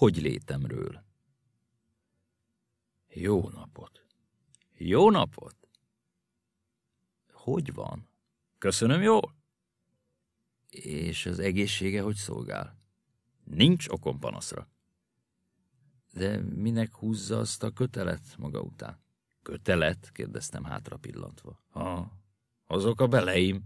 hogy létemről. Jó napot! Jó napot! Hogy van? Köszönöm jól? És az egészsége hogy szolgál? Nincs okom panaszra. De minek húzza azt a kötelet maga után? Kötelet? kérdeztem hátra pillantva. Ha, azok a beleim.